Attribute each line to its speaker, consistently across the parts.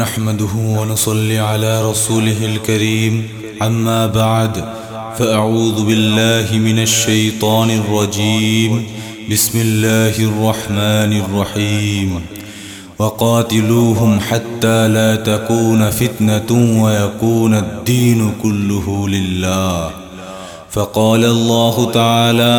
Speaker 1: نحمده ونصلي على رسوله الكريم. أما بعد فأعوذ بالله من الشيطان الرجيم. بسم الله الرحمن الرحيم. وقاتلوهم حتى لا تكون فتنة ويكون الدين كله لله. فقال الله تعالى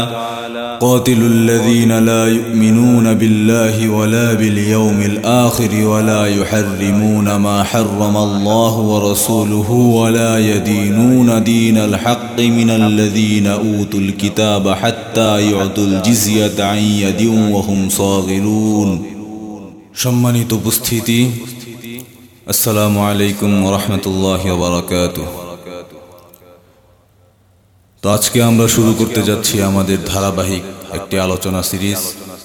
Speaker 1: قاتلوا الذين لا يؤمنون بالله ولا باليوم الآخر ولا يحرمون ما حرم الله ورسوله ولا يدينون دين الحق من الذين أوتوا الكتاب حتى يعطوا الجزية عن يد وهم صاغرون সম্মানিত উপস্থিতি আসসালামু আলাইকুম রহমতুল্লাহ বারাকাতুহ তো আজকে আমরা শুরু করতে যাচ্ছি আমাদের ধারাবাহিক একটি আলোচনা সিরিজ।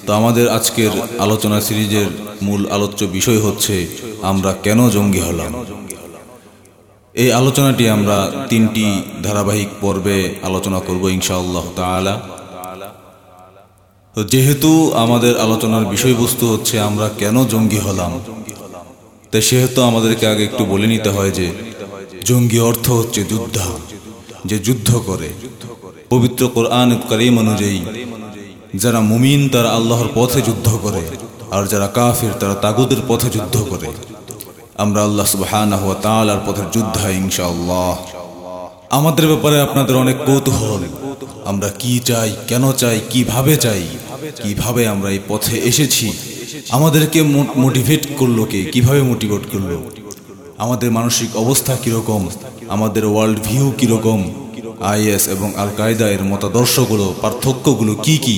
Speaker 1: তো আমাদের আজকের আলোচনা সিরিজের মূল আলোচ্য বিষয় হচ্ছে, আমরা কেন জঙ্গি হলাম? এই আলোচনাটি আমরা তিনটি ধারাবাহিক পর্বে আলোচনা করব ইনশাআল্লাহ তাআলা। তো যেহেতু আমাদের আলোচনার বিষয়বস্তু হচ্ছে, আমরা কেন জঙ্গি হলাম? তাই সেহেতু আমাদেরকে আগে একটু বলে নিতে হয় যে, জঙ্গি অর্থ হচ্ছে যোদ্ধা। যে যুদ্ধ করে। পবিত্র কোরআন করিম অনুযায়ী, যারা মুমিন তারা আল্লাহর পথে যুদ্ধ করে, আর যারা কাফির তারা তাগুদের পথে যুদ্ধ করে। আমরা আল্লাহ সুবহানাহু ওয়া তাআলার পথের যোদ্ধা ইনশাআল্লাহ। আমাদের ব্যাপারে আপনাদের অনেক কৌতূহল। আমরা কি চাই, কেন চাই, কীভাবে চাই, কীভাবে আমরা এই পথে এসেছি? আমাদেরকে মোটিভেট করল কে? কীভাবে মোটিভেট করল? আমাদের মানসিক অবস্থা কীরকম? আমাদের ওয়ার্ল্ড ভিউ কীরকম? আইএস এবং আল কায়দা এর মতাদর্শগুলো, পার্থক্যগুলো কি কি?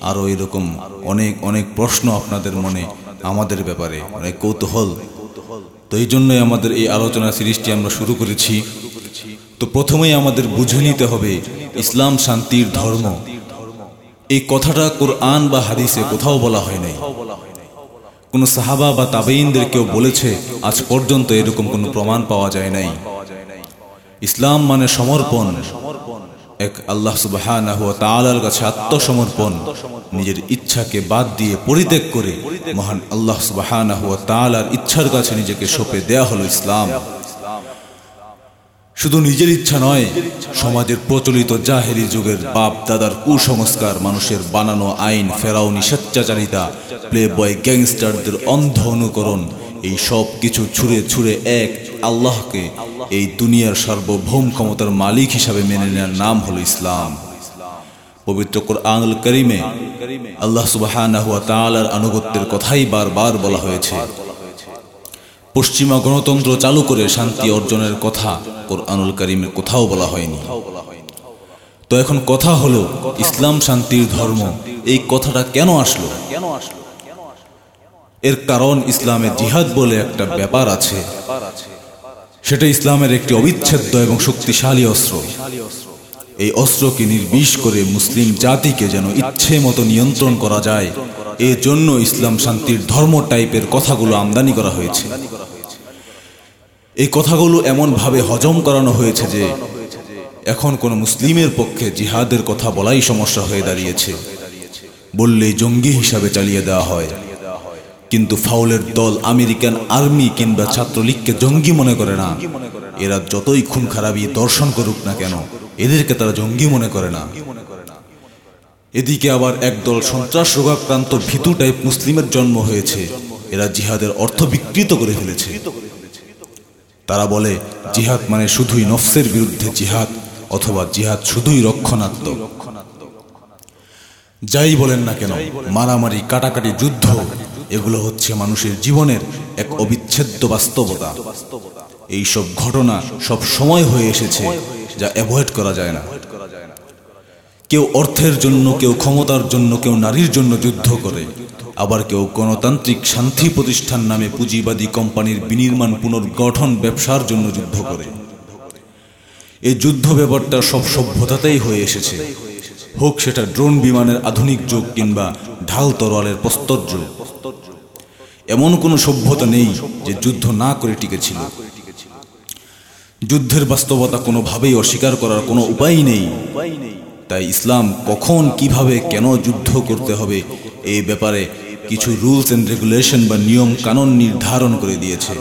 Speaker 1: আরও এরকম অনেক অনেক প্রশ্ন আপনাদের মনে আমাদের ব্যাপারে, অনেক কৌতূহল। তো এই জন্যই আমাদের এই আলোচনা সিরিজটি আমরা শুরু করেছি। তো প্রথমেই আমাদের বুঝে নিতে হবে, ইসলাম শান্তির ধর্ম। এই কথাটা কোরআন বা হাদিসে কোথাও বলা হয় নাই। কোন সাহাবা বা তাবেইনদের কেউ বলেছে, আজ পর্যন্ত এরকম কোনো প্রমাণ পাওয়া যায় নাই। ইসলাম মানে সমর্পণ। এক আল্লাহ তাআলার কাছে আত্মসমর্পণ। নিজের ইচ্ছাকে বাদ দিয়ে পরিত্যাগ করে মহান আল্লাহ তাআলার ইচ্ছার কাছে নিজেকে সঁপে দেয়া হলো ইসলাম। শুধু নিজের ইচ্ছা নয়, সমাজের প্রচলিত জাহেরি যুগের বাপ দাদার কুসংস্কার, মানুষের বানানো আইন, ফেরাউনি স্বেচ্ছাচারিতা প্লে বয় গ্যাংস্টারদের অন্ধ অনুকরণ। এই সব কিছু ছুঁড়ে ছুঁড়ে এক আল্লাহকে এই দুনিয়ার সার্বভৌম ক্ষমতার মালিক হিসাবে মেনে নেওয়ার নাম হলো ইসলাম। পবিত্র কোরআনুল করিমে আল্লাহ তাআলার আনুগত্যের কথাই বারবার বলা হয়েছে। পশ্চিমা গণতন্ত্র চালু করে শান্তি অর্জনের কথা কোরআনুল করিমে কোথাও বলা হয়নি। তো এখন কথা হলো ইসলাম শান্তির ধর্ম। এই কথাটা কেন আসলো? কেন আসলো এর কারণ ইসলামে জিহাদ বলে একটা ব্যাপার আছে। সেটা ইসলামের একটি অবিচ্ছেদ্য এবং শক্তিশালী অস্ত্র। এই অস্ত্রকে নির্বিষ করে মুসলিম জাতিকে যেন ইচ্ছে মতো নিয়ন্ত্রণ করা যায় এর জন্য ইসলাম শান্তির ধর্ম টাইপের কথাগুলো আমদানি করা হয়েছে। এই কথাগুলো এমন ভাবে হজম করানো হয়েছে যে এখন কোন মুসলিমের পক্ষে জিহাদের কথা বলাই সমস্যা হয়ে দাঁড়িয়েছে। বললেই জঙ্গি হিসাবে চালিয়ে দেওয়া হয়। কিন্তু ফাউলের দল আমেরিকান আর্মি কিংবা ছাত্রলীগকে জঙ্গি মনে করে না। এরা যতই খুন খারাপই দর্শন করুক না কেন, এদেরকে তারা জঙ্গি মনে করে না। এদিকে আবার একদল সন্ত্রাস রোগাক্রান্ত ভীতু টাইপ মুসলিমের জন্ম হয়েছে। এরা জিহাদের অর্থ বিকৃত করে ফেলেছে। তারা বলে, জিহাদ মানে শুধুই নফসের বিরুদ্ধে জিহাদ। অথবা জিহাদ শুধুই রক্ষণাত্মক। যাই বলেন না কেন, মারামারি, কাটাকাটি যুদ্ধ, এগুলো হচ্ছে মানুষের জীবনের এক অবিচ্ছেদ্য বাস্তবতা। এই সব ঘটনা সব সময় হয়ে এসেছে যা অ্যাভয়েড করা যায় না। কেউ অর্থের জন্য, কেউ ক্ষমতার জন্য, কেউ নারীর জন্য যুদ্ধ করে। আবার কেউ গণতান্ত্রিক শান্তি প্রতিষ্ঠান নামে পুঁজিবাদী কোম্পানির বিনির্মাণ, পুনর্গঠন, ব্যবসার জন্য যুদ্ধ করে। এই যুদ্ধ ব্যাপারটা সব সভ্যতাতেই হয়ে এসেছে। হোক সেটা ড্রোন বিমানের আধুনিক যুগ কিংবা ঢাল তরোয়ালের প্রস্তর যুগ। এমন কোনো সভ্যতা নেই যে যুদ্ধ না করে টিকেছিল যুদ্ধের বাস্তবতা কোনোভাবেই অস্বীকার করার কোনো উপায় নেই। তাই ইসলাম কখন, কীভাবে, কেন যুদ্ধ করতে হবে এই ব্যাপারে কিছু রুলস অ্যান্ড রেগুলেশন বা নিয়ম কানুন নির্ধারণ করে দিয়েছে।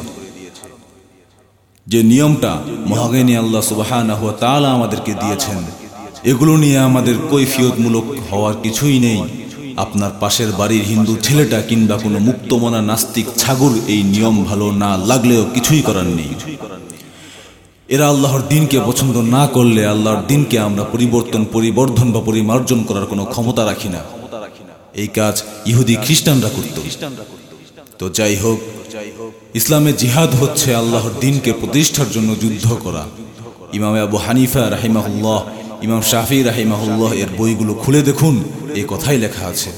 Speaker 1: যে নিয়মটা মহাগেনী আল্লাহ সুবাহানাহ তাআলা আমাদেরকে দিয়েছেন, এগুলো নিয়ে আমাদের কৈফিয়তমূলক হওয়ার কিছুই নেই। আপনার পাশের বাড়ির হিন্দু ছেলেটা কিংবা কোনো মুক্তমনা নাস্তিক ছাগল, এই নিয়ম ভালো না লাগলেও কিছুই করার নেই। এরা আল্লাহর দিনকে পছন্দ না করলে আল্লাহর দিনকে আমরা পরিবর্তন, পরিবর্ধন বা পরিমার্জন করার কোনো ক্ষমতা রাখি না। এই কাজ ইহুদি খ্রিস্টানরা করত। তো যাই হোক ইসলামে জিহাদ হচ্ছে আল্লাহর দিনকে প্রতিষ্ঠার জন্য যুদ্ধ করা। ইমাম আবু হানিফা রাহিমাহুল্লাহ, ইমাম শাফি রাহিমাহুল্লাহ এর বইগুলো খুলে দেখুন, এই কথাই লেখা আছে।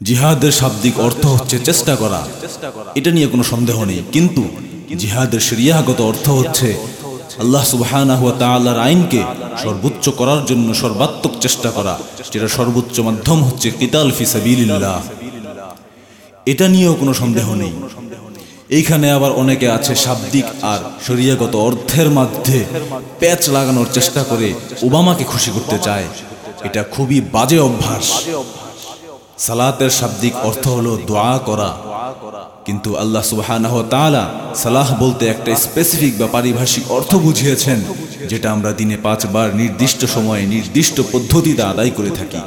Speaker 1: জিহাদের শাব্দিক অর্থ হচ্ছে চেষ্টা করা। এটা নিয়ে কোনো সন্দেহ নেই, কিন্তু জিহাদের শরিয়াগত অর্থ হচ্ছে আল্লাহ তাআলার আইনকে সর্বোচ্চ করার জন্য সর্বাত্মক চেষ্টা করা, যেটা সর্বোচ্চ মাধ্যম হচ্ছে কিতাল ফি সাবিলিল্লাহ। এটা নিয়েও কোনো সন্দেহ নেই। এইখানে আবার অনেকে আছে শাব্দিক আর শরিয়াগত অর্থের মধ্যে প্যাচ লাগানোর চেষ্টা করে ওবামাকে খুশি করতে চায়। এটা খুবই বাজে অভ্যাস। সালাতের শাব্দিক অর্থ হলো দোয়া করা। কিন্তু আল্লাহ তাআলা সালাহ বলতে একটা স্পেসিফিক বা পারিভাষিক অর্থ বুঝিয়েছেন, যেটা আমরা দিনে পাঁচবার নির্দিষ্ট সময়ে নির্দিষ্ট পদ্ধতিতে আদায় করে থাকি।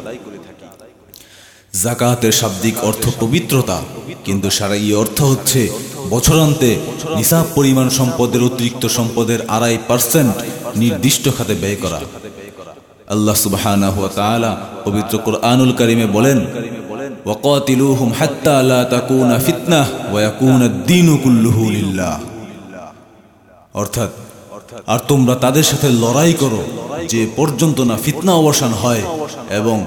Speaker 1: জাকাতের শাব্দিক অর্থ পবিত্রতা, কিন্তু সারা এই অর্থ হচ্ছে বছরান্তে নিসাব পরিমাণ সম্পদের অতিরিক্ত সম্পদের আড়াই পার্সেন্ট নির্দিষ্ট খাতে ব্যয় করা। আল্লাহ তাআলা পবিত্র কোরআনুল কারীমে বলেন অর্থাৎ, আর তোমরা তাদের সাথে লড়াই করো যে পর্যন্ত না ফিতনা অবসান হয় এবং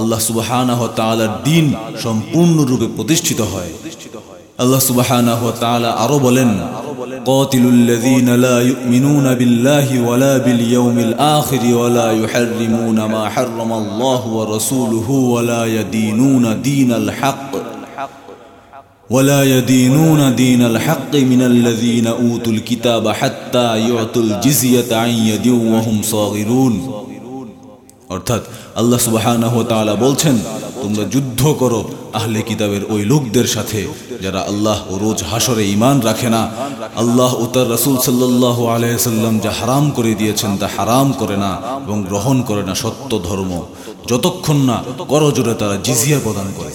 Speaker 1: আল্লাহ সুবহানাহু ওয়া তাআলার দ্বীন সম্পূর্ণরূপে প্রতিষ্ঠিত হয় আল্লাহ সুবহানাহু ওয়া তাআলা আরো বলেন قاتلوا الذين لا يؤمنون بالله ولا باليوم الآخر ولا يحرمون ما حرم الله ورسوله ولا يدينون دين الحق ولا يدينون دين الحق من الذين أوتوا الكتاب حتى يعطوا الجزية عن يد وهم صاغرون অর্থাৎ আল্লাহ সুবাহানাহ তালা বলছেন, তোমরা যুদ্ধ করো আহলে কিতাবের ওই লোকদের সাথে যারা আল্লাহ ও রোজ হাসরে ইমান রাখে না। আল্লাহ ও তার রসুল সাল্লাহ আলহ্লাম যা হারাম করে দিয়েছেন তা হারাম করে না এবং গ্রহণ করে না সত্য ধর্ম। যতক্ষণ না করজোরে তারা জিজিয়া প্রদান করে।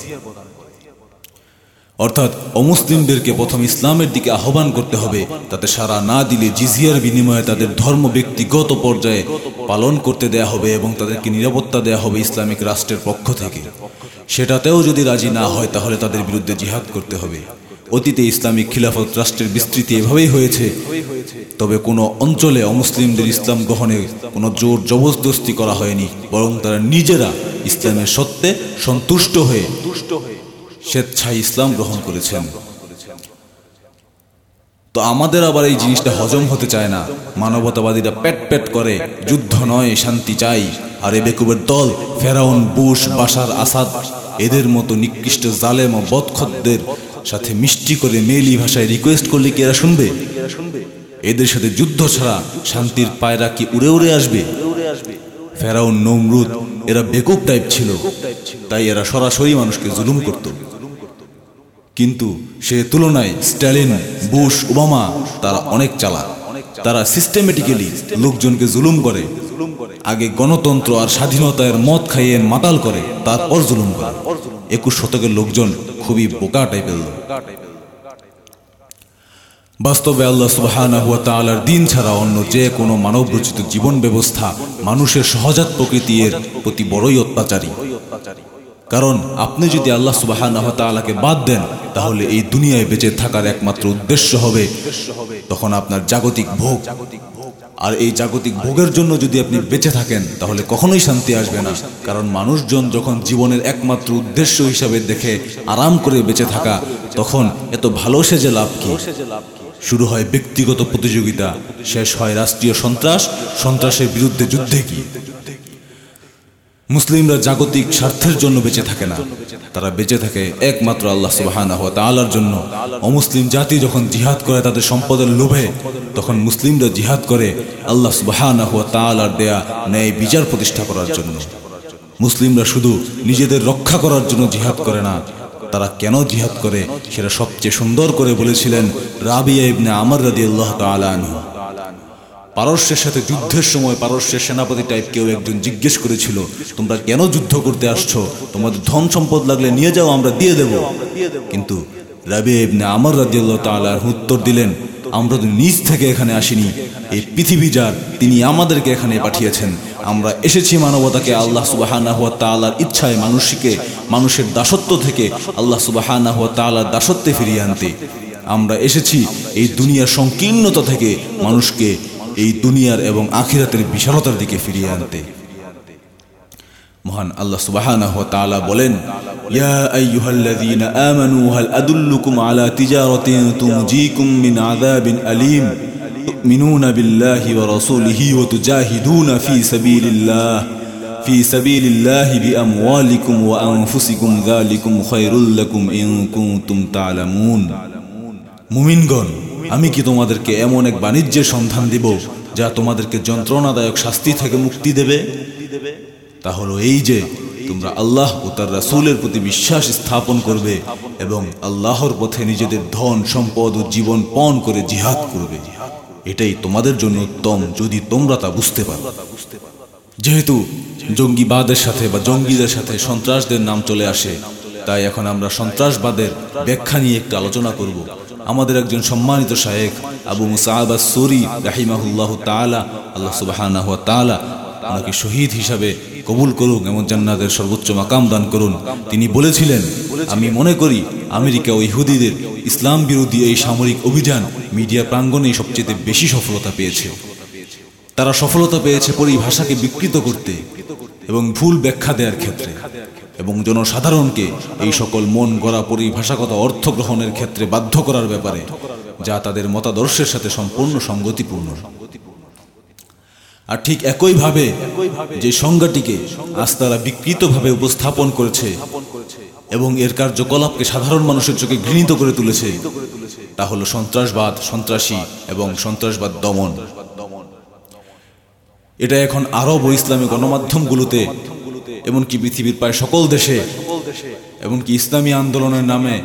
Speaker 1: অর্থাৎ অমুসলিমদেরকে প্রথম ইসলামের দিকে আহ্বান করতে হবে, তাতে সারা না দিলে জিজিয়ার বিনিময়ে তাদের ধর্ম ব্যক্তিগত পর্যায়ে পালন করতে দেয়া হবে এবং তাদেরকে নিরাপত্তা দেয়া হবে ইসলামিক রাষ্ট্রের পক্ষ থেকে। সেটাতেও যদি রাজি না হয়, তাহলে তাদের বিরুদ্ধে জিহাদ করতে হবে। অতীতে ইসলামিক খিলাফত রাষ্ট্রের বিস্তৃতি এভাবেই হয়েছে। তবে কোনো অঞ্চলে অমুসলিমদের ইসলাম গ্রহণে কোনো জোর জবরদস্তি করা হয়নি, বরং তারা নিজেরা ইসলামের সত্ত্বে সন্তুষ্ট হয়ে স্বেচ্ছায় ইসলাম গ্রহণ করেছেন। তো আমাদের আবার এই জিনিসটা হজম হতে চায় না। মানবতাবাদীরা পেট পেট করে, যুদ্ধ নয়, শান্তি চাই। আর এ বেকুবের দল, ফেরাউন, বুশ বাসার আসাদ, এদের মতো নিকৃষ্ট জালেম ও বদখতদের সাথে মিষ্টি করে মেলি ভাষায় রিকোয়েস্ট করলে কি এরা শুনবে? এদের সাথে যুদ্ধ ছাড়া শান্তির পায়রা কি উড়ে উড়ে আসবে? ফেরাউন, নমরুদ, এরা বেকুব টাইপ ছিল। তাই এরা সরাসরি মানুষকে জুলুম করত। কিন্তু সে তুলনায় স্ট্যালিন, বুশ, ওবামা তারা অনেক চালাক। তারা সিস্টেমেটিক্যালি লোকজনকে জুলুম করে। আগে গণতন্ত্র আর স্বাধীনতার মদ খাইয়ে মাতাল করে, তারপর জুলুম করে। একুশ শতকের লোকজন খুবই বোকা টাইপের বাস্তবে আল্লাহ সুবহানাহু ওয়া তাআলার দিন ছাড়া অন্য যে কোনো মানব রচিত জীবন ব্যবস্থা মানুষের সহজাত প্রকৃতির প্রতি বড়ই অত্যাচারী। কারণ আপনি যদি আল্লাহ সুবহানাহু ওয়া তাআলাকে বাদ দেন, তাহলে এই দুনিয়ায় বেঁচে থাকার একমাত্র উদ্দেশ্য হবে তখন আপনার জাগতিক ভোগ। আর এই জাগতিক ভোগের জন্য যদি আপনি বেঁচে থাকেন, তাহলে কখনোই শান্তি আসবে না। কারণ মানুষজন যখন জীবনের একমাত্র উদ্দেশ্য হিসাবে দেখে আরাম করে বেঁচে থাকা, তখন এত ভালো সেজে লাভ কি? শুরু হয় ব্যক্তিগত প্রতিযোগিতা, শেষ হয় রাষ্ট্রীয় সন্ত্রাস, সন্ত্রাসের বিরুদ্ধে যুদ্ধে কি? মুসলিমরা জাগতিক স্বার্থের জন্য বেঁচে থাকে না। তারা বেঁচে থাকে একমাত্র আল্লাহ সুবহানাহু ওয়া তাআলার জন্য। অমুসলিম জাতি যখন জিহাদ করে তাদের সম্পদের লোভে, তখন মুসলিমরা জিহাদ করে আল্লাহ সুবহানাহু ওয়া তাআলার দেয়া ন্যায় বিচার প্রতিষ্ঠা করার জন্য। মুসলিমরা শুধু নিজেদের রক্ষা করার জন্য জিহাদ করে না, তারা কেন জিহাদ করে সেটা সবচেয়ে সুন্দর করে বলেছিলেন রাবিয়া ইবনে আমার রাদি আল্লাহ তালানহু পারস্যের সাথে যুদ্ধের সময় পারস্যের সেনাপতি টাইপ কেউ একজন জিজ্ঞেস করেছিল, তোমরা কেন যুদ্ধ করতে আসছো? তোমাদের ধন সম্পদ লাগলে নিয়ে যাও, আমরা দিয়ে দেব। কিন্তু রাবি ইবনে আমর রাদিয়াল্লাহু তাআলার উত্তর দিলেন, আমরা তো নিজ থেকে এখানে আসিনি। এই পৃথিবী যার, তিনি আমাদেরকে এখানে পাঠিয়েছেন। আমরা এসেছি মানবতাকে আল্লাহ সুবাহানাহু ওয়া তাআলার ইচ্ছায় মানুষকে, মানুষের দাসত্ব থেকে আল্লাহ সুবাহানাহু ওয়া তাআলার দাসত্বে ফিরিয়ে আনতে। আমরা এসেছি এই দুনিয়ার সংকীর্ণতা থেকে মানুষকে এই দুনিয়ার এবং আখিরাতের বিশালতার দিকে ফিরিয়ে আনতে মহান আল্লাহ সুবহানাহু ওয়া তাআলা বলেন ইয়া আইয়ুহাল্লাযীনা আমানু হাল আদুল্লুকুম আলা তিজারাতিন তুনজিকুম মিন আযাবিন আলীম تؤمنون بالله ورسوله وتجاهدون في سبيل الله في سبيل الله بأموالكم وأنفسكم ذلكم خير لكم إن كنتم تعلمون মুমিনগণ আমি কি তোমাদেরকে এমন এক বাণিজ্যের সন্ধান দিব যা তোমাদেরকে যন্ত্রণাদায়ক শাস্তি থেকে মুক্তি দেবে? তা হলো এই যে তোমরা আল্লাহ ও তার রাসূলের প্রতি বিশ্বাস স্থাপন করবে এবং আল্লাহর পথে নিজেদের ধন, সম্পদ ও জীবন পণ করে জিহাদ করবে। এটাই তোমাদের জন্য উত্তম যদি তোমরা তা বুঝতে পারো। যেহেতু জঙ্গিবাদের সাথে বা জঙ্গিদের সাথে সন্ত্রাসদের নাম চলে আসে, তাই এখন আমরা সন্ত্রাসবাদের ব্যাখ্যা নিয়ে একটা আলোচনা করব। আমাদের একজন সম্মানিত শায়েখ আবু মুসাহাব সরি রাহিমাহুল্লাহ তাআলা, আল্লাহ সুবহানাহু ওয়া তাআলা ওনাকে শহীদ হিসাবে কবুল করুন এবং জান্নাতের সর্বোচ্চ মাকাম দান করুন। তিনি বলেছিলেন, আমি মনে করি আমেরিকা ও ইহুদিদের ইসলাম বিরোধী এই সামরিক অভিযান মিডিয়া প্রাঙ্গণেই সবচেয়ে বেশি সফলতা পেয়েছে। তারা সফলতা পেয়েছে পরিভাষাকে বিকৃত করতে এবং ভুল ব্যাখ্যা দেওয়ার ক্ষেত্রে। এবং জনসাধারণকে এই সকল মন গড়া পরিভাষাগত অর্থ গ্রহণের ক্ষেত্রে বাধ্য করার ব্যাপারে, যা তাদের মতাদর্শের সাথে সম্পূর্ণ সঙ্গতিপূর্ণ। আর ঠিক একইভাবে যে সংজ্ঞাটিকে আজ তারা বিকৃতভাবে উপস্থাপন করেছে এবং এর কার্যকলাপকে সাধারণ মানুষের চোখে ঘৃণিত করে তুলেছে, তা হল সন্ত্রাসবাদ, সন্ত্রাসী এবং সন্ত্রাসবাদ দমন। এটা এখন আরব ও ইসলামী গণমাধ্যমগুলোতে এমনকি পৃথিবীর প্রায় সকল দেশে, এমনকি ইসলামী আন্দোলনের নামে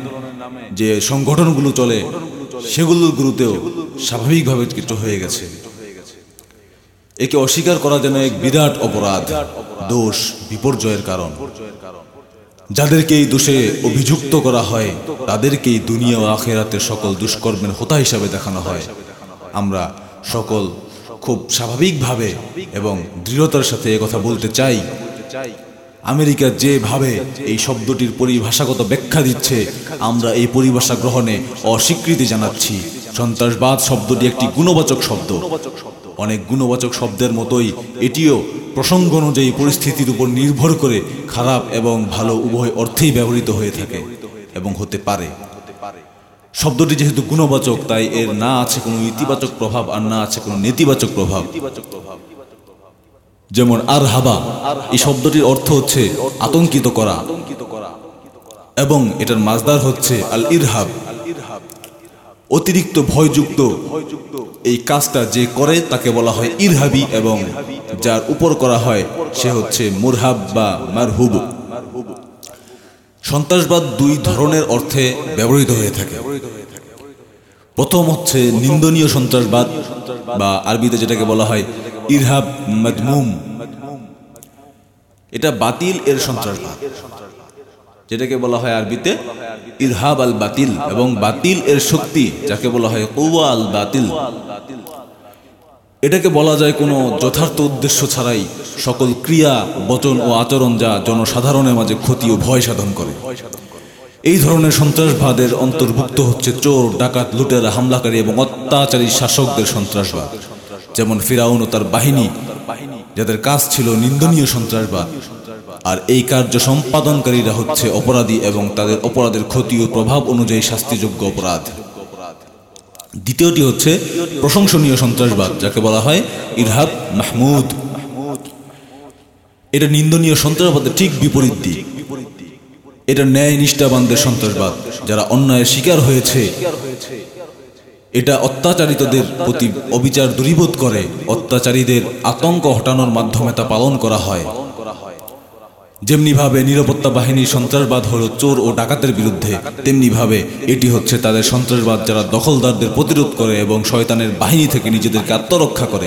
Speaker 1: যে সংগঠনগুলো চলে, সেগুলোর গুরুতেও স্বাভাবিকভাবে কিছু হয়ে গেছে। একে অস্বীকার করা যেন এক বিরাট অপরাধ, দোষ, বিপর্যয়ের কারণ। যাদেরকে এই দোষে অভিযুক্ত করা হয়, তাদেরকেই দুনিয়া ও আখেরাতের সকল দুষ্কর্মের হোতা হিসাবে দেখানো হয়। আমরা সকল খুব স্বাভাবিকভাবে এবং দৃঢ়তার সাথে কথা বলতে চাই। আমেরিকা যেভাবে এই শব্দটির পরিভাষাগত ব্যাখ্যা দিচ্ছে, আমরা এই পরিভাষা গ্রহণে অস্বীকৃতি জানাচ্ছি। সন্ত্রাসবাদ শব্দটি একটি গুণবাচক শব্দ। অনেক গুণবাচক শব্দের মতোই এটিও প্রসঙ্গ অনুযায়ী পরিস্থিতির উপর নির্ভর করে খারাপ এবং ভালো উভয় অর্থেই ব্যবহৃত হয়ে থাকে এবং হতে পারে। শব্দটি যেহেতু গুণবাচক, তাই এর না আছে কোনো ইতিবাচক প্রভাব আর না আছে কোনো নেতিবাচক প্রভাব। যেমন আর হাবা এই শব্দটির অর্থ হচ্ছে আতঙ্কিত করা। এবং এটার মাজদার হচ্ছে আল ইরহাব। অতিরিক্ত ভয়যুক্ত এই কাজটা যে করে তাকে বলা হয় ইরহাবি এবং যার উপর করা হয় সে হচ্ছে মুরহাব বা মারহুব। সন্ত্রাসবাদ দুই ধরনের অর্থে ব্যবহৃত হয়ে থাকে। প্রথম হচ্ছে নিন্দনীয় সন্ত্রাসবাদ। বা আরবিতে যেটাকে বলা হয় ইরহাব মদমুম। এটা বাতিল এর সন্ত্রাসবাদ, যেটাকে বলা হয় আরবিতে ইরহাব আল বাতিল এবং বাতিল এর শক্তি, যাকে বলা হয় কৌয়া আল বাতিল। এটাকে বলা যায় কোনো যথার্থ উদ্দেশ্য ছাড়াই সকল ক্রিয়া, বচন ও আচরণ যা জনসাধারণের মাঝে ক্ষতি ও ভয় সাধন করে। এই ধরনের সন্ত্রাসবাদের অন্তর্ভুক্ত হচ্ছে চোর, ডাকাত, লুটেরা, হামলাকারী এবং অত্যাচারী শাসকদের সন্ত্রাসবাদ। যেমন ফিরাউন ও তার বাহিনী, যাদের কাজ ছিল নিন্দনীয় সন্ত্রাসবাদ। আর এই কার্য সম্পাদনকারীরা হচ্ছে অপরাধী এবং তাদের অপরাধের ক্ষতি ও প্রভাব অনুযায়ী শাস্তিযোগ্য অপরাধ। দ্বিতীয়টি হচ্ছে প্রশংসনীয় সন্ত্রাসবাদ, যাকে বলা হয় ইরহাব মাহমুদ। এটা নিন্দনীয় সন্ত্রাসবাদের ঠিক বিপরীত দিক। এটা ন্যায় নিষ্ঠাবানদের সন্ত্রাসবাদ, যারা অন্যায়ের শিকার হয়েছে। এটা অত্যাচারিতদের প্রতি অবিচার দূরীভূত করে। অত্যাচারীদের আতঙ্ক হটানোর মাধ্যমে তা পালন করা হয়। যেমনিভাবে নিরাপত্তা বাহিনীর সন্ত্রাসবাদ হলো চোর ও ডাকাতের বিরুদ্ধে, তেমনিভাবে এটি হচ্ছে তাদের সন্ত্রাসবাদ যারা দখলদারদের প্রতিরোধ করে এবং শয়তানের বাহিনী থেকে নিজেদেরকে আত্মরক্ষা করে।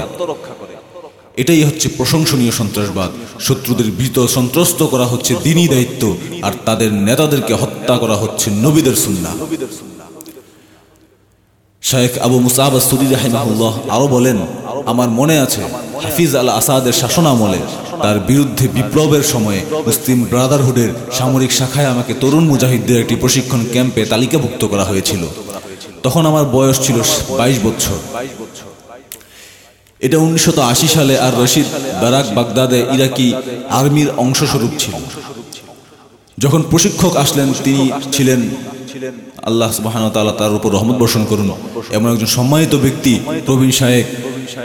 Speaker 1: এটাই হচ্ছে প্রশংসনীয় সন্ত্রাসবাদ। শত্রুদের ভীত সন্ত্রস্ত করা হচ্ছে দিনই দায়িত্ব, আর তাদের নেতাদেরকে হত্যা করা হচ্ছে নবীদের সুন্না শেখ আবু মুসাব সুরি রাহিমাহুল্লাহ আরও বলেন, আমার মনে আছে হাফিজ আল আসাদের শাসনামলে তার বিরুদ্ধে বিপ্লবের সময়ে মুসলিম ব্রাদারহুডের সামরিক শাখায় আমাকে তরুণ মুজাহিদদের একটি প্রশিক্ষণ ক্যাম্পে তালিকাভুক্ত করা হয়েছিল। তখন আমার বয়স ছিল বাইশ বছর। এটা উনিশশো আশি সালে আর রশিদ বারাক বাগদাদে ইরাকি আর্মির অংশস্বরূপ ছিল। যখন প্রশিক্ষক আসলেন, তিনি ছিলেন আল্লাহ সুবাহান তার উপর রহমত বর্ষণ করুন। এমন একজন সম্মানিত ব্যক্তি, প্রবীণ শায়েক,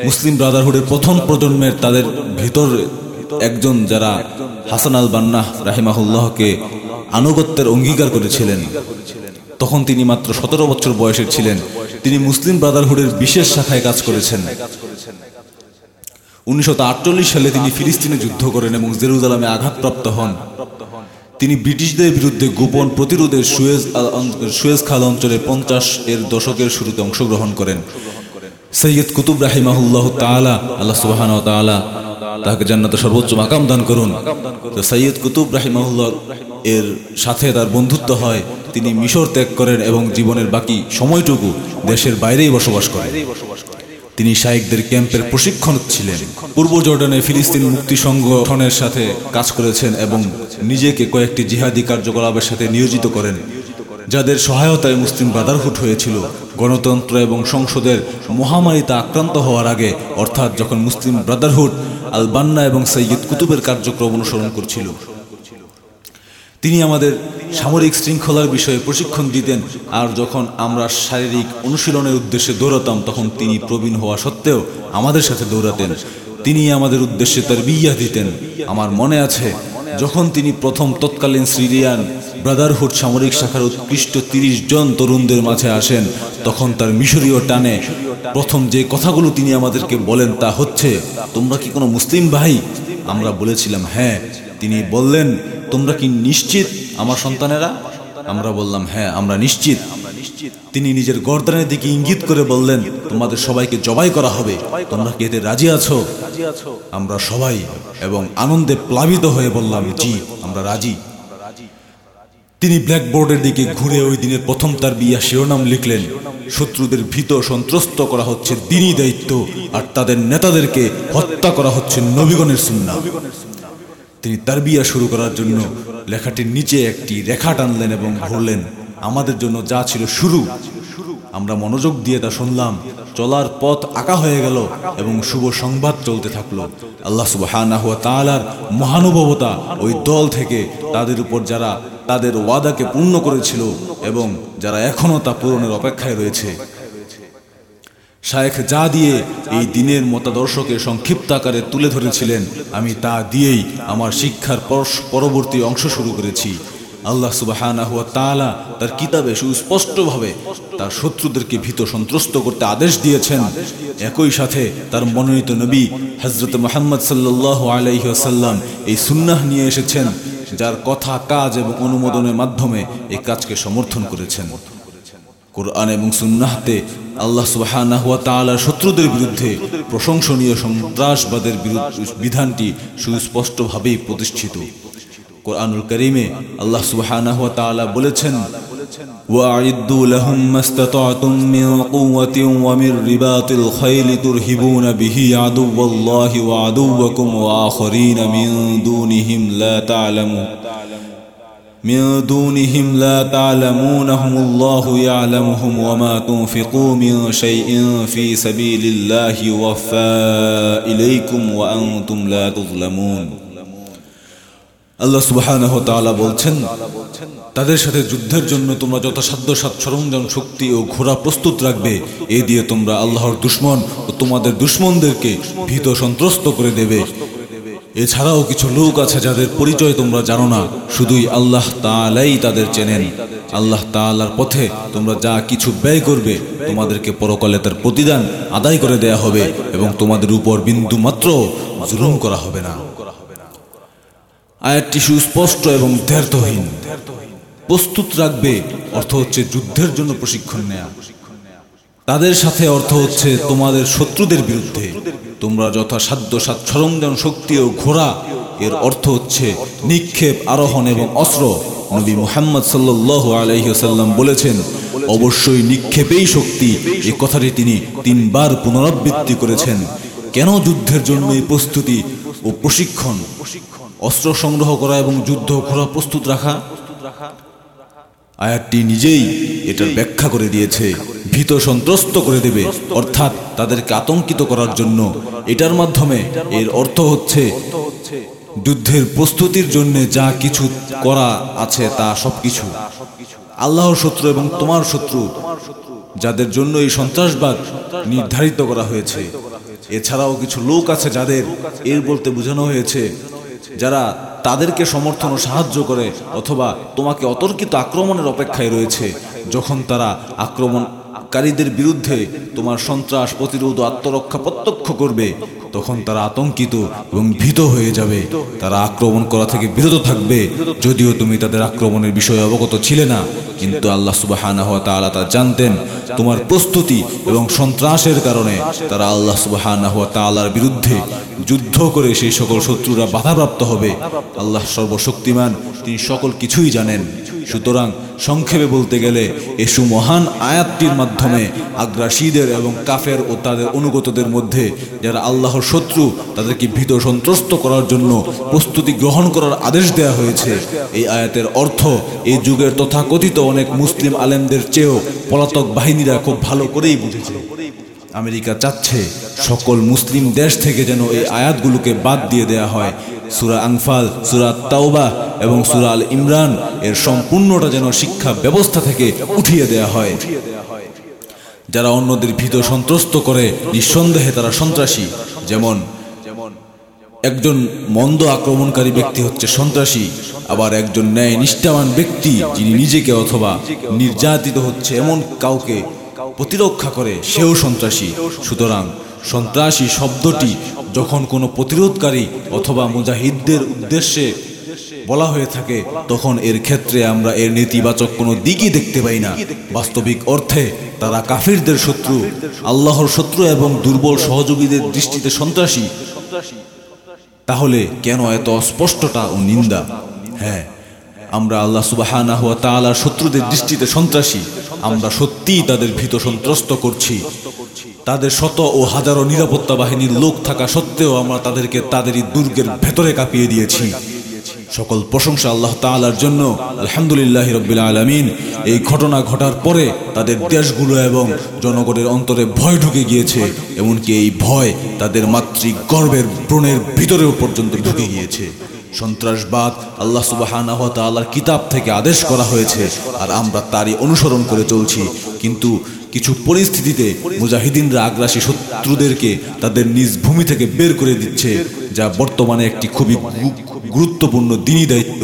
Speaker 1: মুসলিম ব্রাদারহুডের প্রথম প্রজন্মের তাদের ভিতর একজন যারা হাসান আল বান্নাহ রাহিমাহুল্লাহকে আনুগত্যের অঙ্গীকার করেছিলেন। তখন তিনি মাত্র সতেরো বছর বয়সের ছিলেন। তিনি মুসলিম ব্রাদারহুডের বিশেষ শাখায় কাজ করেছেন। উনিশশো আটচল্লিশ সালে তিনি ফিলিস্তিনে যুদ্ধ করেন এবং জেরুজালামে আঘাতপ্রাপ্ত হন। তিনি ব্রিটিশদের বিরুদ্ধে গোপন প্রতিরোধে সুয়েজ সুয়েজ খাল অঞ্চলে পঞ্চাশ এর দশকের শুরুতে অংশগ্রহণ করেন। সৈয়দ কুতুব রাহিমাহুল্লাহ তালা আল্লাহ সুবাহান তালা তাকে জান্নাতে সর্বোচ্চ মাকাম দান করুন। তো সৈয়দ কুতুব রাহিমাহুল্লাহ এর সাথে তার বন্ধুত্ব হয়, তিনি মিশর ত্যাগ করেন এবং জীবনের বাকি সময়টুকু দেশের বাইরেই বসবাস করেন। তিনি শাইকদের ক্যাম্পের প্রশিক্ষণ ছিলেন পূর্ব জর্ডানে ফিলিস্তিন মুক্তি সংগঠনের সাথে কাজ করেছেন এবং নিজেকে কয়েকটি জিহাদি কার্যকলাপের সাথে নিয়োজিত করেন, যাদের সহায়তায় মুসলিম ব্রাদারহুড হয়েছিল। গণতন্ত্র এবং সংসদের মহামারীতে আক্রান্ত হওয়ার আগে, অর্থাৎ যখন মুসলিম ব্রাদারহুড আলবান্না এবং সৈয়দ কুতুবের কার্যক্রম অনুসরণ করছিল। তিনি আমাদের সামরিক শৃঙ্খলার বিষয়ে প্রশিক্ষণ দিতেন, আর যখন আমরা শারীরিক অনুশীলনের উদ্দেশ্যে দৌড়াতাম, তখন তিনি প্রবীণ হওয়া সত্ত্বেও আমাদের সাথে দৌড়াতেন। তিনি আমাদের উদ্দেশ্যে তার বিয়া দিতেন। আমার মনে আছে, যখন তিনি প্রথম তৎকালীন সিরিয়ান ব্রাদারহুড সামরিক শাখার উৎকৃষ্ট তিরিশ জন তরুণদের মাঝে আসেন, তখন তার মিশরীয় টানে প্রথম যে কথাগুলো তিনি আমাদেরকে বলেন তা হচ্ছে, তোমরা কি কোনো মুসলিম ভাই? আমরা বলেছিলাম হ্যাঁ। তিনি বললেন তোমরা কি নিশ্চিত, আমার সন্তানেরা? আমরা বললাম হ্যাঁ আমরা নিশ্চিত। তিনি নিজের গর্দানের দিকে ইঙ্গিত করে বললেন, তোমাদের সবাইকে জবাই করা হবে। তোমরা কি এতে রাজি আছো? আমরা সবাই এবং আনন্দে প্লাবিত হয়ে বললাম, জি, আমরা রাজি। তিনি ব্ল্যাকবোর্ডের দিকে ঘুরে ওই দিনের প্রথম তার বিয়া শিরোনাম লিখলেন, শত্রুদের ভীত সন্ত্রস্ত করা হচ্ছে দিনই দায়িত্ব, আর তাদের নেতাদেরকে হত্যা করা হচ্ছে নবীগণের সুন্না তিনি তার বিয়া শুরু করার জন্য লেখাটির নিচে একটি রেখা টানলেন এবং ভরলেন আমাদের জন্য যা ছিল শুরু। আমরা মনোযোগ দিয়ে তা শুনলাম। চলার পথ আঁকা হয়ে গেল এবং শুভ সংবাদ চলতে থাকল। আল্লাহ সুবাহ মহানুভবতা ওই দল থেকে তাদের উপর যারা তাদের ওয়াদাকে পূর্ণ করেছিল এবং যারা এখনও তা পূরণের অপেক্ষায় রয়েছে। শায়েখ যা দিয়ে এই দিনের মতাদর্শকে সংক্ষিপ্ত আকারে তুলে ধরেছিলেন, আমি তা দিয়েই আমার শিক্ষার পরবর্তী অংশ শুরু করেছি। আল্লাহ সুবাহ তার কিতাবে সুস্পষ্টভাবে তার শত্রুদেরকে ভীত সন্ত্রস্ত করতে আদেশ দিয়েছেন। একই সাথে তার মনোনীত নবী হজরত মোহাম্মদ সাল্লাহ আলাইসাল্লাম এই সুন্নাহ নিয়ে এসেছেন, যার কথা, কাজ এবং অনুমোদনের মাধ্যমে এই কাজকে সমর্থন করেছেন। কোরআন এবং সুন্নাহতে আল্লাহ সুবাহানাহ তালার শত্রুদের বিরুদ্ধে প্রশংসনীয় সন্ত্রাসবাদের বিধানটি সুস্পষ্টভাবেই প্রতিষ্ঠিত কোরআনুল করিমে আল্লাহ সুবহানাহু ওয়া তাআলা বলেছেন وأعدوا لهم ما استطعتم من قوة ومن رباط الخيل ترهبون به عدو الله وعدوكم وآخرين من دونهم لا تعلمون من دونهم لا تعلمونهم الله يعلمهم وما تنفقوا من شيء في سبيل الله يوفى إليكم وأنتم لا تظلمون আল্লাহ সুবাহ বলছেন তাদের সাথে যুদ্ধের জন্য তোমরা যথাসাধ্য সাত সরঞ্জাম শক্তি ও ঘোড়া প্রস্তুত রাখবে এ দিয়ে তোমরা আল্লাহর দুশ্মন ও তোমাদের দুশ্মনদেরকে ভীত সন্ত্রস্ত করে দেবে এছাড়াও কিছু লোক আছে যাদের পরিচয় তোমরা জানো না, শুধুই আল্লাহ তালাই তাদের চেনেন। আল্লাহ তালার পথে তোমরা যা কিছু ব্যয় করবে, তোমাদেরকে পরকালে তার প্রতিদান আদায় করে দেয়া হবে এবং তোমাদের উপর বিন্দু মাত্র জুলুম করা হবে না। আয়াতটি সুস্পষ্ট এবং দ্ব্যর্থহীন প্রস্তুত রাখবে অর্থ হচ্ছে যুদ্ধের জন্য প্রশিক্ষণ নেয়া। তাদের সাথে অর্থ হচ্ছে তোমাদের শত্রুদের বিরুদ্ধে। তোমরা যথাসাধ্য সাত সরঞ্জাম, শক্তি ও ঘোড়া, এর অর্থ হচ্ছে নিক্ষেপ, আরোহণ এবং অস্ত্র। নবী মুহাম্মদ সাল্লাহ আলহিহাল্লাম বলেছেন, অবশ্যই নিক্ষেপেই শক্তি। এ কথাটি তিনি তিনবার পুনরাবৃত্তি করেছেন। কেন যুদ্ধের জন্য এই প্রস্তুতি ও প্রশিক্ষণ? অস্ত্র সংগ্রহ করা এবং যুদ্ধ ঘোড়া প্রস্তুত রাখা আয়াতটি নিজেই এটার ব্যাখ্যা করে দিয়েছে। ভীত সন্ত্রস্ত করে দেবে, অর্থাৎ তাদেরকে আতঙ্কিত করার জন্য। এটার মাধ্যমে এর অর্থ হচ্ছে, যুদ্ধের প্রস্তুতির জন্য যা কিছু করা আছে তা সবকিছু। আল্লাহর শত্রু এবং তোমার শত্রু, যাদের জন্য এই সন্ত্রাসবাদ নির্ধারিত করা হয়েছে। এছাড়াও কিছু লোক আছে যাদের এর বলতে বোঝানো হয়েছে, যারা তাদেরকে সমর্থন ও সাহায্য করে অথবা তোমাকে অতর্কিত আক্রমণের অপেক্ষায় রয়েছে। যখন তারা আক্রমণকারীদের বিরুদ্ধে তোমার সন্ত্রাস প্রতিরোধ আত্মরক্ষা প্রত্যক্ষ করবে, তখন তারা আতঙ্কিত এবং ভীত হয়ে যাবে। তারা আক্রমণ করা থেকে বিরত থাকবে। যদিও তুমি তাদের আক্রমণের বিষয়ে অবগত ছিলে না, কিন্তু আল্লাহ সুবাহ তা জানতেন। তোমার প্রস্তুতি এবং সন্ত্রাসের কারণে তারা আল্লাহ সুবাহ তালার বিরুদ্ধে যুদ্ধ করে সেই সকল শত্রুরা বাধাপ্রাপ্ত হবে। আল্লাহ সর্বশক্তিমান, তিনি সকল কিছুই জানেন। সুতরাং সংক্ষেপে বলতে গেলে, এসু মহান আয়াতটির মাধ্যমে আগ্রাসীদের এবং কাফের ও তাদের অনুগতদের মধ্যে যারা আল্লাহর শত্রু, তাদেরকে ভীত সন্ত্রস্ত করার জন্য প্রস্তুতি গ্রহণ করার আদেশ দেওয়া হয়েছে। এই আয়াতের অর্থ, এই যুগের তথাকথিত অনেক মুসলিম আলেমদের চেয়েও পলাতক বাহিনীরা খুব ভালো করেই বুঝেছে। আমেরিকা চাচ্ছে সকল মুসলিম দেশ থেকে যেন এই আয়াতগুলোকে বাদ দিয়ে দেয়া হয়। সুরা আংফাল সুরা তাওবা এবং সুরা আল ইমরান এর সম্পূর্ণটা যেন শিক্ষা ব্যবস্থা থেকে উঠিয়ে দেয়া হয়। যারা অন্যদের ভীত সন্ত্রস্ত করে, নিঃসন্দেহে তারা সন্ত্রাসী। যেমন, একজন মন্দ আক্রমণকারী ব্যক্তি হচ্ছে সন্ত্রাসী, আবার একজন ন্যায় নিষ্ঠাবান ব্যক্তি যিনি নিজেকে অথবা নির্যাতিত হচ্ছে এমন কাউকে প্রতিরক্ষা করে, সেও সন্ত্রাসী। সুতরাং সন্ত্রাসী শব্দটি যখন কোনো প্রতিরোধকারী অথবা মুজাহিদদের উদ্দেশ্যে বলা হয়ে থাকে, তখন এর ক্ষেত্রে আমরা এর নেতিবাচক কোনো দিকই দেখতে পাই না। বাস্তবিক অর্থে তারা কাফিরদের শত্রু, আল্লাহর শত্রু এবং দুর্বল সহযোগীদের দৃষ্টিতে সন্ত্রাসী। তাহলে কেন এত অস্পষ্টতা ও নিন্দা? হ্যাঁ আমরা আল্লাহ সুবাহ শত্রুদের দৃষ্টিতে সন্ত্রাসী। আমরা সত্যিই তাদের ভীত সন্ত্রস্ত করছি। তাদের শত ও হাজারো নিরাপত্তা বাহিনীর লোক থাকা সত্ত্বেও আমরা তাদেরকে তাদেরই দুর্গের ভেতরে কাঁপিয়ে দিয়েছি। সকল প্রশংসা আল্লাহ তালার জন্য। আলহামদুলিল্লাহ রবিল আলমিন। এই ঘটনা ঘটার পরে তাদের দেশগুলো এবং জনগণের অন্তরে ভয় ঢুকে গিয়েছে, এমনকি এই ভয় তাদের মাতৃ গর্বের ব্রণের ভিতরেও পর্যন্ত ঢুকে গিয়েছে। সন্ত্রাসবাদ আল্লাহ সুবাহ আল্লাহর কিতাব থেকে আদেশ করা হয়েছে, আর আমরা তারই অনুসরণ করে চলছি। কিন্তু কিছু পরিস্থিতিতে মুজাহিদিনরা আগ্রাসী শত্রুদেরকে তাদের নিজ ভূমি থেকে বের করে দিচ্ছে, যা বর্তমানে একটি খুবই গুরুত্বপূর্ণ দিনই দায়িত্ব।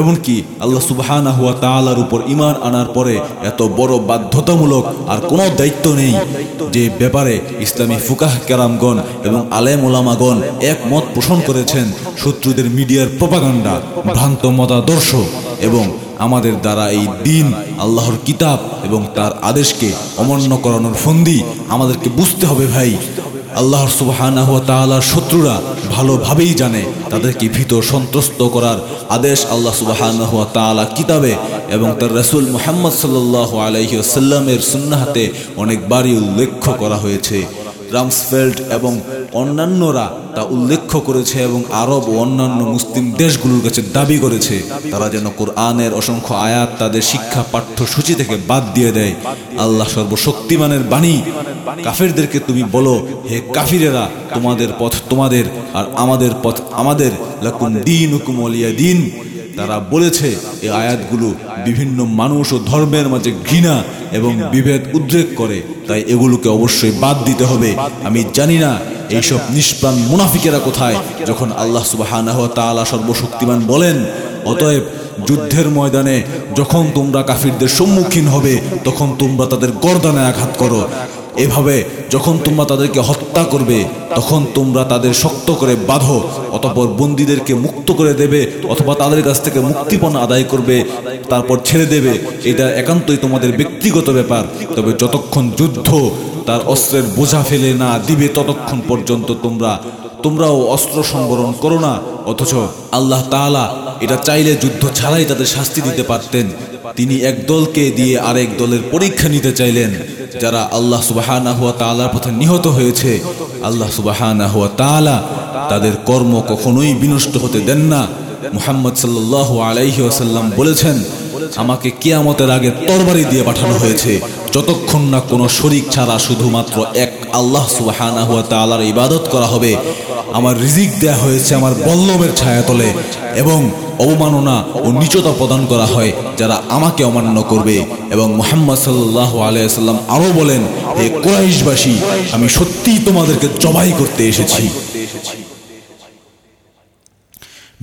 Speaker 1: এমনকি আল্লাহ সুবাহানা হুয়া তালার উপর ইমান আনার পরে এত বড় বাধ্যতামূলক আর কোনো দায়িত্ব নেই যে ব্যাপারে ইসলামী ফুকাহ কেরামগণ এবং আলেম ওলামাগণ একমত পোষণ করেছেন শত্রুদের মিডিয়ার প্রপাগান্ডা, ভ্রান্ত মতাদর্শ এবং আমাদের দ্বারা এই দিন আল্লাহর কিতাব এবং তার আদেশকে অমান্য করানোর ফন্দি আমাদেরকে বুঝতে হবে ভাই। হুয়া তালার শত্রুরা ভালোভাবেই জানে তাদেরকে ভীত সন্ত্রস্ত করার আদেশ আল্লাহ তালা কিতাবে এবং তার রসুল মোহাম্মদ সাল্লাহ আলহিউসাল্লামের সুন্নাহাতে অনেকবারই উল্লেখ করা হয়েছে। রামসফেল্ড এবং অন্যান্যরা তা উল্লেখ করেছে এবং আরব ও অন্যান্য মুসলিম দেশগুলোর কাছে দাবি করেছে। তারা যেন কোরআনের অসংখ্য আয়াত তাদের শিক্ষা পাঠ্যসূচি থেকে বাদ দিয়ে দেয়। আল্লাহ সর্বশক্তিমানের বাণী। কাফেরদেরকে তুমি বলো, হে কাফিরেরা, তোমাদের পথ তোমাদের আর আমাদের পথ আমাদের। লাকুম দিন হুকুম দিন। তারা বলেছে এই আয়াতগুলো বিভিন্ন মানুষ ও ধর্মের মাঝে ঘৃণা এবং বিভেদ উদ্রেক করে। তাই এগুলোকে অবশ্যই বাদ দিতে হবে। আমি জানি না এইসব নিষ্প্রাণ মুনাফিকেরা কোথায়? যখন আল্লাহ সুবাহ সর্বশক্তিমান বলেন, অতএব যুদ্ধের ময়দানে যখন তোমরা কাফিরদের সম্মুখীন হবে, তখন তোমরা তাদের গর্দানে আঘাত করো। এভাবে যখন তোমরা তাদেরকে হত্যা করবে, তখন তোমরা তাদের শক্ত করে বাঁধো, অতপর বন্দীদেরকে মুক্ত করে দেবে, অথবা তাদের কাছ থেকে মুক্তিপণ আদায় করবে, তারপর ছেড়ে দেবে। এটা একান্তই তোমাদের ব্যক্তিগত ব্যাপার। তবে যতক্ষণ যুদ্ধ তার অস্ত্রের বোঝা ফেলে না দিবে ততক্ষণ পর্যন্ত তোমরা। তোমরাও অস্ত্র সংবরণ করো না, অথচ আল্লাহ তাআলা এটা চাইলে যুদ্ধ ছাড়াই তাদের শাস্তি দিতে পারতেন। তিনি এক দলকে দিয়ে আরেক দলের পরীক্ষা নিতে চাইলেন, যারা আল্লাহ সুবাহানা হুয়া তাআলার পথে নিহত হয়েছে। আল্লাহ সুবাহানা হুয়া তাআলা তাদের কর্ম কখনোই বিনষ্ট হতে দেন না। মুহাম্মদ সাল্লাল্লাহু আলাইহি ওয়াসাল্লাম বলেছেন আমাকে কিয়ামতের আগে তরবারি দিয়ে পাঠানো হয়েছে। যতক্ষণ না কোনো শরিক ছাড়া শুধুমাত্র এক আল্লাহ সুবহানাহু ওয়া তাআলার ইবাদত করা হবে, আমার রিজিক দেয়া হয়েছে আমার বল্লমের ছায়াতলে এবং অবমাননা ও নিচতা প্রদান করা হয় যারা আমাকে অমান্য করবে। এবং মুহাম্মদ সাল্লাল্লাহু আলাইহি সাল্লাম আরও বলেন, হে কুরাইশবাসী, আমি সত্যিই তোমাদেরকে জবাই করতে এসেছি।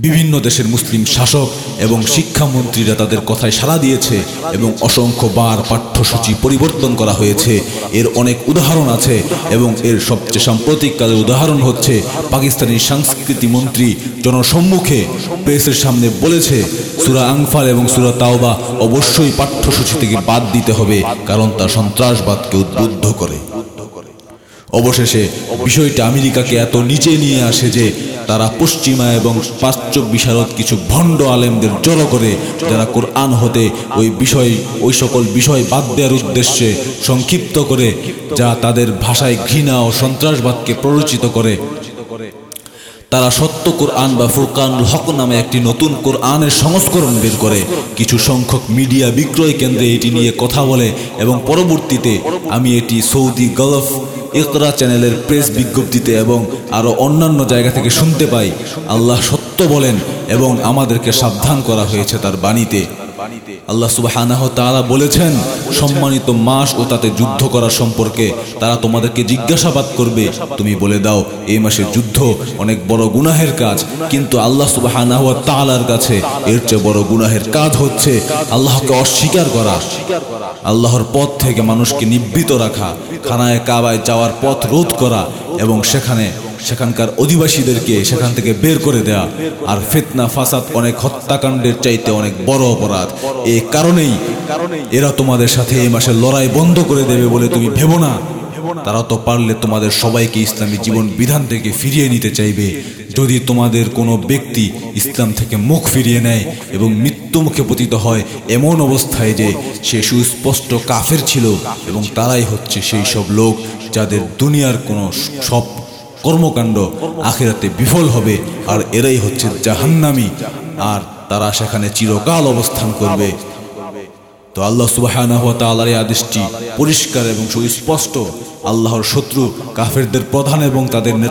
Speaker 1: বিভিন্ন দেশের মুসলিম শাসক এবং শিক্ষামন্ত্রীরা তাদের কথায় সাড়া দিয়েছে এবং অসংখ্য বার পাঠ্যসূচি পরিবর্তন করা হয়েছে। এর অনেক উদাহরণ আছে এবং এর সবচেয়ে সাম্প্রতিক কালের উদাহরণ হচ্ছে পাকিস্তানি সংস্কৃতি মন্ত্রী জনসম্মুখে প্রেসের সামনে বলেছে, সুরা আংফাল এবং সুরা তাওবা অবশ্যই পাঠ্যসূচি থেকে বাদ দিতে হবে কারণ তা সন্ত্রাসবাদকে উদ্বুদ্ধ করে। অবশেষে বিষয়টা আমেরিকাকে এত নিচে নিয়ে আসে যে তারা পশ্চিমা এবং পাশ্চাত্য বিশারদ কিছু ভণ্ড আলেমদের জড়ো করে যারা কোরআন হতে ওই বিষয়, ওই সকল বিষয় বাদ দেওয়ার উদ্দেশ্যে সংক্ষিপ্ত করে যা তাদের ভাষায় ঘৃণা ও সন্ত্রাসবাদকে প্ররোচিত করে। তারা সত্য কোরআন বা ফুরকানুল হক নামে একটি নতুন কোরআনের সংস্করণ বের করে। কিছু সংখ্যক মিডিয়া বিক্রয় কেন্দ্রে এটি নিয়ে কথা বলে এবং পরবর্তীতে আমি এটি সৌদি গলফ ইকরা চ্যানেলের প্রেস বিজ্ঞপ্তিতে এবং আরও অন্যান্য জায়গা থেকে শুনতে পাই, আল্লাহ সত্য বলেন এবং আমাদেরকে সাবধান করা হয়েছে তার বাণীতে। আল্লাহ সুবাহ তাআলা বলেছেন সম্মানিত মাস ও তাতে যুদ্ধ করা সম্পর্কে তারা তোমাদেরকে জিজ্ঞাসাবাদ করবে। তুমি বলে দাও এই মাসে যুদ্ধ অনেক বড় গুনাহের কাজ কিন্তু আল্লাহ সুবাহানাহ তাআলার কাছে এর চেয়ে বড় গুনাহের কাজ হচ্ছে আল্লাহকে অস্বীকার করা। আল্লাহর পথ থেকে মানুষকে নিবৃত রাখা খানায় কাবায় যাওয়ার পথ রোধ করা। এবং সেখানে সেখানকার অধিবাসীদেরকে সেখান থেকে বের করে দেয়া। আর ফিতনা, ফাসাদ অনেক হত্যাকাণ্ডের চাইতে অনেক বড় অপরাধ। এ কারণেই এরা তোমাদের সাথে এই মাসে লড়াই বন্ধ করে দেবে বলে তুমি ভেবো না। তারা তো পারলে তোমাদের সবাইকে ইসলামী জীবন বিধান থেকে ফিরিয়ে নিতে চাইবে। যদি তোমাদের কোনো ব্যক্তি ইসলাম থেকে মুখ ফিরিয়ে নেয় এবং মৃত্যু মুখে পতিত হয়, এমন অবস্থায় যে সে সুস্পষ্ট কাফের ছিল এবং তারাই হচ্ছে সেই সব লোক যাদের দুনিয়ার কোনো সব কর্মকাণ্ড আখেরাতে বিফল হবে, আর এরাই হচ্ছে জাহান্নামি। আর তারা সেখানে চিরকাল অবস্থান করবে। তো আল্লাহ এই আদেশটি পরিষ্কার এবং সুস্পষ্ট। আল্লাহর শত্রু কাফেরদের প্রধান এবং তাদের নেতা